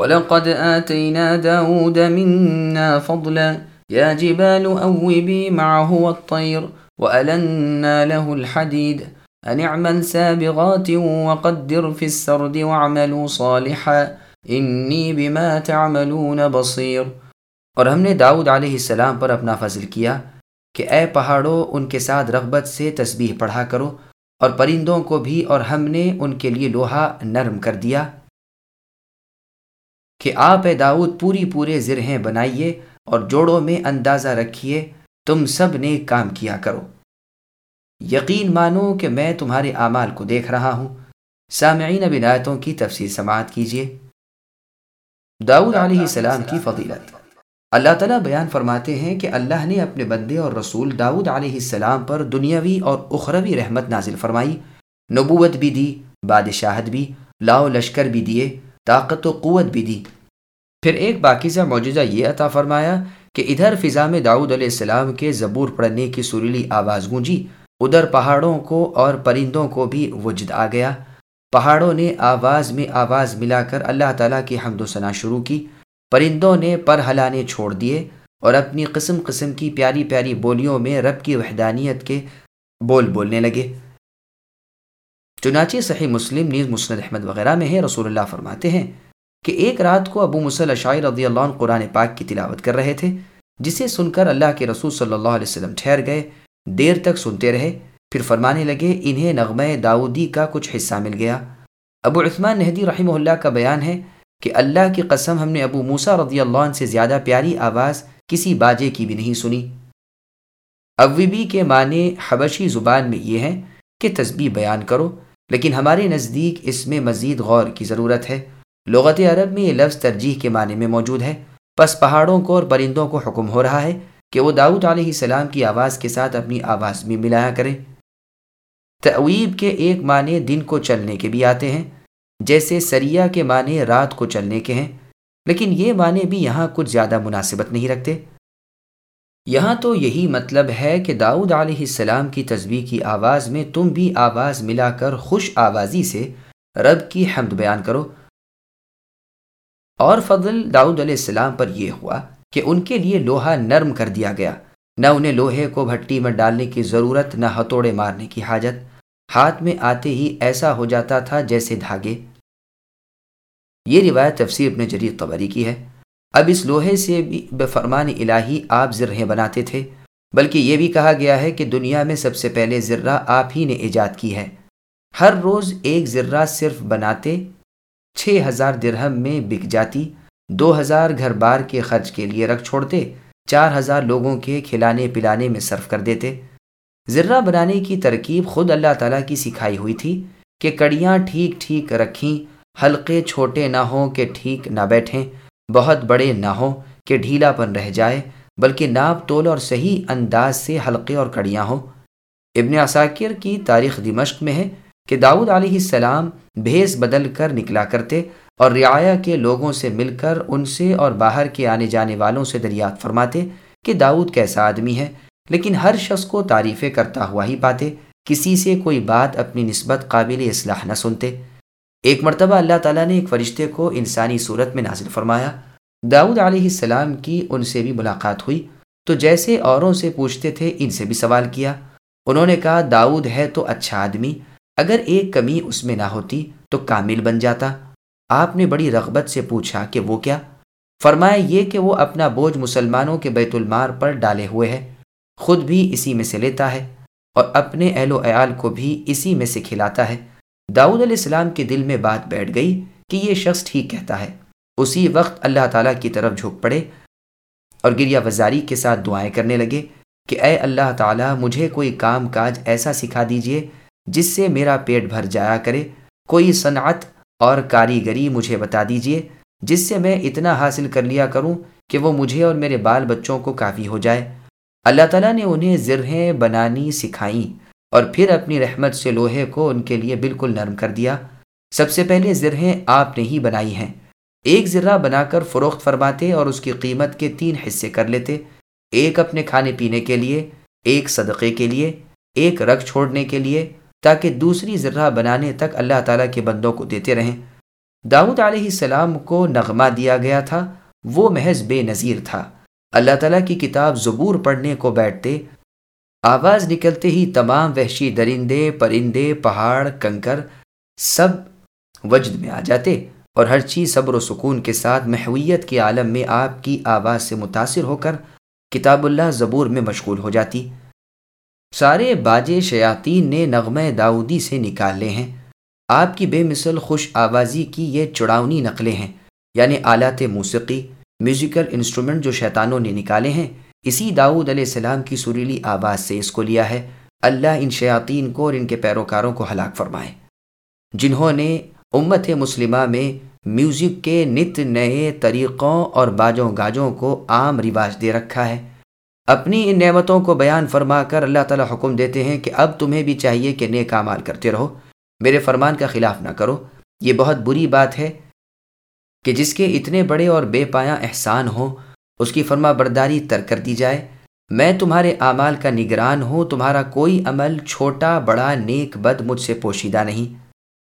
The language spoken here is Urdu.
ولقد آتينا داود منا فضلا. يا جبال أوبي معه والطير وألنا له الحديد. أن اعمل سابغات وقدر في السرد واعملوا صالحا. إني بما تعملون بصير. اور ہم نے داود علیہ السلام پر اپنا فضل کیا کہ اے پہاڑوں ان کے ساتھ رغبت سے تسبیح پڑھا کرو اور پرندوں کو بھی اور ہم نے ان کے لئے لوہا نرم کر دیا۔ کہ آپ اے داؤد پوری پورے زرہیں بنائیے اور جوڑوں میں اندازہ رکھیے، تم سب نے کام کیا کرو۔ یقین مانو کہ میں تمہارے اعمال کو دیکھ رہا ہوں۔ سامعین بنایتوں کی تفصیل سماعت کیجیے۔ داؤد علیہ السلام کی فضیلت۔ اللہ تعالیٰ بیان فرماتے ہیں کہ اللہ نے اپنے بندے اور رسول داؤد علیہ السلام پر دنیاوی اور اخروی رحمت نازل فرمائی۔ نبوت بھی دی، بادشاہت بھی، لاؤ لشکر بھی دیے، طاقت و قوت بھی دی۔ پھر ایک باقی سا معجزہ یہ عطا فرمایا کہ ادھر فضا میں داؤد علیہ السلام کے زبور پڑھنے کی سریلی آواز گونجی، ادھر پہاڑوں کو اور پرندوں کو بھی وجد آ گیا۔ پہاڑوں نے آواز میں آواز ملا کر اللہ تعالیٰ کی حمد و ثنا شروع کی۔ پرندوں نے پر ہلانے چھوڑ دیے اور اپنی قسم قسم کی پیاری پیاری بولیوں میں رب کی وحدانیت کے بول بولنے لگے۔ چنانچہ صحیح مسلم نیز مسند احمد وغیرہ میں ہے، رسول اللہ فرماتے ہیں کہ ایک رات کو ابو مسل شاعر رضی اللہ عنہ قرآن پاک کی تلاوت کر رہے تھے، جسے سن کر اللہ کے رسول صلی اللہ علیہ وسلم ٹھہر گئے، دیر تک سنتے رہے، پھر فرمانے لگے، انہیں نغمہ داودی کا کچھ حصہ مل گیا۔ ابو عثمان نہدی رحمہ اللہ کا بیان ہے کہ اللہ کی قسم ہم نے ابو موسا رضی اللہ عنہ سے زیادہ پیاری آواز کسی باجے کی بھی نہیں سنی۔ اوبی کے معنی حبشی زبان میں یہ ہیں کہ تسبیح بیان کرو، لیکن ہمارے نزدیک اس میں مزید غور کی ضرورت ہے۔ لغت عرب میں یہ لفظ ترجیح کے معنی میں موجود ہے۔ پس پہاڑوں کو اور پرندوں کو حکم ہو رہا ہے کہ وہ داؤد علیہ السلام کی آواز کے ساتھ اپنی آواز بھی ملایا کریں۔ تعویب کے ایک معنی دن کو چلنے کے بھی آتے ہیں، جیسے سریا کے معنی رات کو چلنے کے ہیں، لیکن یہ معنی بھی یہاں کچھ زیادہ مناسبت نہیں رکھتے۔ یہاں تو یہی مطلب ہے کہ داؤد علیہ السلام کی تصویر کی آواز میں تم بھی آواز ملا کر خوش آوازی سے رب کی حمد بیان کرو۔ اور فضل داؤد علیہ السلام پر یہ ہوا کہ ان کے لیے لوہا نرم کر دیا گیا۔ نہ انہیں لوہے کو بھٹی میں ڈالنے کی ضرورت، نہ ہتھوڑے مارنے کی حاجت۔ ہاتھ میں آتے ہی ایسا ہو جاتا تھا جیسے دھاگے۔ یہ روایت تفسیر ابن جریر قبری کی ہے۔ اب اس لوہے سے بھی بے فرمان الہی آپ ذرہیں بناتے تھے، بلکہ یہ بھی کہا گیا ہے کہ دنیا میں سب سے پہلے ذرہ آپ ہی نے ایجاد کی ہے۔ ہر روز ایک ذرہ صرف بناتے چھ ہزار درہم میں بک جاتی، دو ہزار گھر بار کے خرچ کے لیے رکھ چھوڑتے، چار ہزار لوگوں کے کھلانے پلانے میں صرف کر دیتے۔ ذرہ بنانے کی ترکیب خود اللہ تعالیٰ کی سکھائی ہوئی تھی کہ کڑیاں ٹھیک ٹھیک رکھیں، حلقے چھوٹے نہ ہوں کہ ٹھیک نہ بیٹھیں، بہت بڑے نہ ہوں کہ ڈھیلا پن رہ جائے، بلکہ ناپ تول اور صحیح انداز سے حلقے اور کڑیاں ہوں۔ ابن عساکر کی تاریخ دمشق میں ہے کہ داؤد علیہ السلام بھیس بدل کر نکلا کرتے اور رعایا کے لوگوں سے مل کر ان سے اور باہر کے آنے جانے والوں سے دریافت فرماتے کہ داؤد کیسا آدمی ہے، لیکن ہر شخص کو تعریفیں کرتا ہوا ہی پاتے، کسی سے کوئی بات اپنی نسبت قابل اصلاح نہ سنتے۔ ایک مرتبہ اللہ تعالیٰ نے ایک فرشتے کو انسانی صورت میں نازل فرمایا۔ داؤد علیہ السلام کی ان سے بھی ملاقات ہوئی، تو جیسے اوروں سے پوچھتے تھے، ان سے بھی سوال کیا۔ انہوں نے کہا، داؤد ہے تو اچھا آدمی۔ اگر ایک کمی اس میں نہ ہوتی تو کامل بن جاتا۔ آپ نے بڑی رغبت سے پوچھا کہ وہ کیا؟ فرمایا یہ کہ وہ اپنا بوجھ مسلمانوں کے بیت المار پر ڈالے ہوئے ہے۔ خود بھی اسی میں سے لیتا ہے اور اپنے اہل و عیال کو بھی اسی میں سے کھلاتا ہے۔ داؤد علیہ السلام کے دل میں بات بیٹھ گئی کہ یہ شخص ٹھیک کہتا ہے۔ اسی وقت اللہ تعالیٰ کی طرف جھک پڑے اور گریا وزاری کے ساتھ دعائیں کرنے لگے کہ اے اللہ تعالیٰ، مجھے کوئی کام کاج ایسا سکھا دیجیے جس سے میرا پیٹ بھر جایا کرے، کوئی صنعت اور کاریگری مجھے بتا دیجیے، جس سے میں اتنا حاصل کر لیا کروں کہ وہ مجھے اور میرے بال بچوں کو کافی ہو جائے۔ اللہ تعالیٰ نے انہیں زرہیں بنانی سکھائیں اور پھر اپنی رحمت سے لوہے کو ان کے لیے بالکل نرم کر دیا۔ سب سے پہلے زرہیں آپ نے ہی بنائی ہیں۔ ایک ذرہ بنا کر فروخت فرماتے اور اس کی قیمت کے تین حصے کر لیتے۔ ایک اپنے کھانے پینے کے لیے، ایک صدقے کے لیے، ایک رکھ چھوڑنے کے لیے تاکہ دوسری ذرہ بنانے تک اللہ تعالیٰ کے بندوں کو دیتے رہیں۔ داؤد علیہ السلام کو نغمہ دیا گیا تھا، وہ محض بے نظیر تھا۔ اللہ تعالیٰ کی کتاب زبور پڑھنے کو بیٹھتے، آواز نکلتے ہی تمام وحشی درندے، پرندے، پہاڑ، کنکر سب وجد میں آ جاتے اور ہر چیز صبر و سکون کے ساتھ محویت کے عالم میں آپ کی آواز سے متاثر ہو کر کتاب اللہ زبور میں مشغول ہو جاتی۔ سارے باجے شیاطین نے نغمہ داؤدی سے نکالے ہیں۔ آپ کی بے مثل خوش آوازی کی یہ چڑاونی نقلیں ہیں۔ یعنی آلات موسیقی، میوزیکل انسٹرومنٹ جو شیطانوں نے نکالے ہیں۔ اسی داؤد علیہ السلام کی سریلی آواز سے اس کو لیا ہے۔ اللہ ان شیاطین کو اور ان کے پیروکاروں کو ہلاک فرمائے۔ جنہوں نے امت مسلمہ میں میوزک کے نت نئے طریقوں اور باجوں گاجوں کو عام رواج دے رکھا ہے۔ اپنی ان نعمتوں کو بیان فرما کر اللہ تعالیٰ حکم دیتے ہیں کہ اب تمہیں بھی چاہیے کہ نیک اعمال کرتے رہو۔ میرے فرمان کا خلاف نہ کرو۔ یہ بہت بری بات ہے کہ جس کے اتنے بڑے اور بے پایا احسان ہوں، اس کی فرما برداری تر کر دی جائے۔ میں تمہارے اعمال کا نگران ہوں، تمہارا کوئی عمل چھوٹا، بڑا، نیک، بد مجھ سے پوشیدہ نہیں۔